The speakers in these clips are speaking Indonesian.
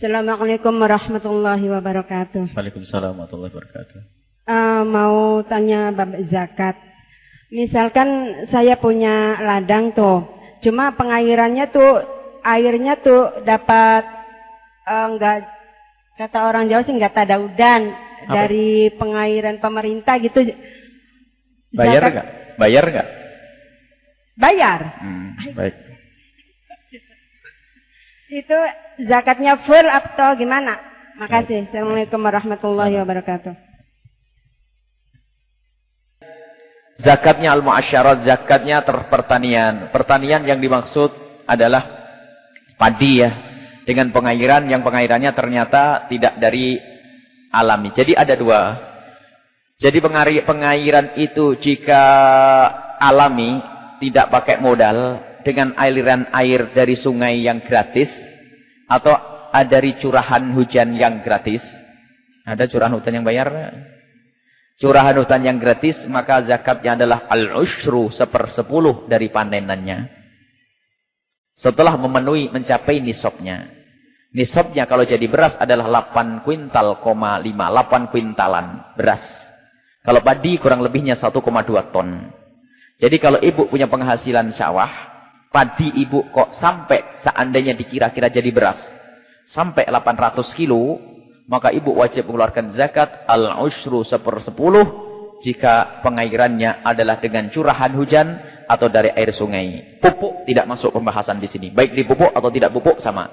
Assalamualaikum warahmatullahi wabarakatuh. Waalaikumsalam warahmatullahi wabarakatuh. Uh, mau tanya bab zakat. Misalkan saya punya ladang tuh, cuma pengairannya tuh airnya tuh dapat enggak uh, kata orang Jawa sih enggak tadaudan Apa? dari pengairan pemerintah gitu. Bayar enggak? Bayar enggak? Bayar. Hmm, baik. Itu zakatnya full atau gimana? Makasih. Assalamualaikum warahmatullahi wabarakatuh. Zakatnya al-mu'asyarat, zakatnya pertanian. Pertanian yang dimaksud adalah padi ya. Dengan pengairan yang pengairannya ternyata tidak dari alami. Jadi ada dua. Jadi pengairan itu jika alami, tidak pakai modal, dengan aliran air dari sungai yang gratis, atau dari curahan hujan yang gratis. Ada curahan hujan yang bayar? curahan hutan yang gratis, maka zakatnya adalah al-ushru sepersepuluh dari panenannya. Setelah memenuhi, mencapai nisabnya. Nisabnya kalau jadi beras adalah 8 kuintal, 5, 8 kuintalan beras. Kalau padi kurang lebihnya 1,2 ton. Jadi kalau ibu punya penghasilan sawah, padi ibu kok sampai seandainya dikira-kira jadi beras, sampai 800 kilo, maka ibu wajib mengeluarkan zakat al-ushru sepersepuluh jika pengairannya adalah dengan curahan hujan atau dari air sungai. Pupuk tidak masuk pembahasan di sini. Baik dipupuk atau tidak pupuk sama.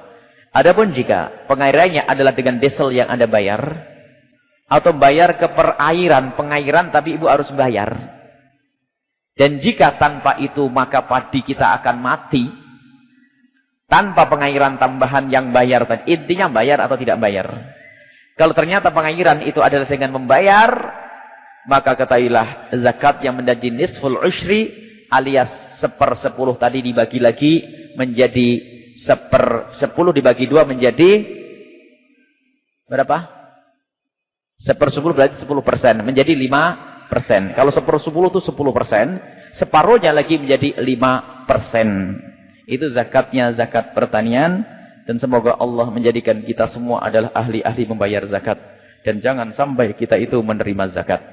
Adapun jika pengairannya adalah dengan diesel yang Anda bayar atau bayar ke perairan, pengairan tapi ibu harus bayar. Dan jika tanpa itu maka padi kita akan mati. Tanpa pengairan tambahan yang bayar. Intinya bayar atau tidak bayar. Kalau ternyata pengairan itu adalah dengan membayar, maka ketahuilah zakat yang menjadi nisful ushri alias seper sepuluh tadi dibagi lagi menjadi seper sepuluh dibagi dua menjadi berapa? Seper sepuluh berarti sepuluh persen menjadi lima persen. Kalau sepuluh itu sepuluh persen, separuhnya lagi menjadi lima persen. Itu zakatnya zakat pertanian. Dan semoga Allah menjadikan kita semua adalah ahli-ahli membayar zakat. Dan jangan sampai kita itu menerima zakat.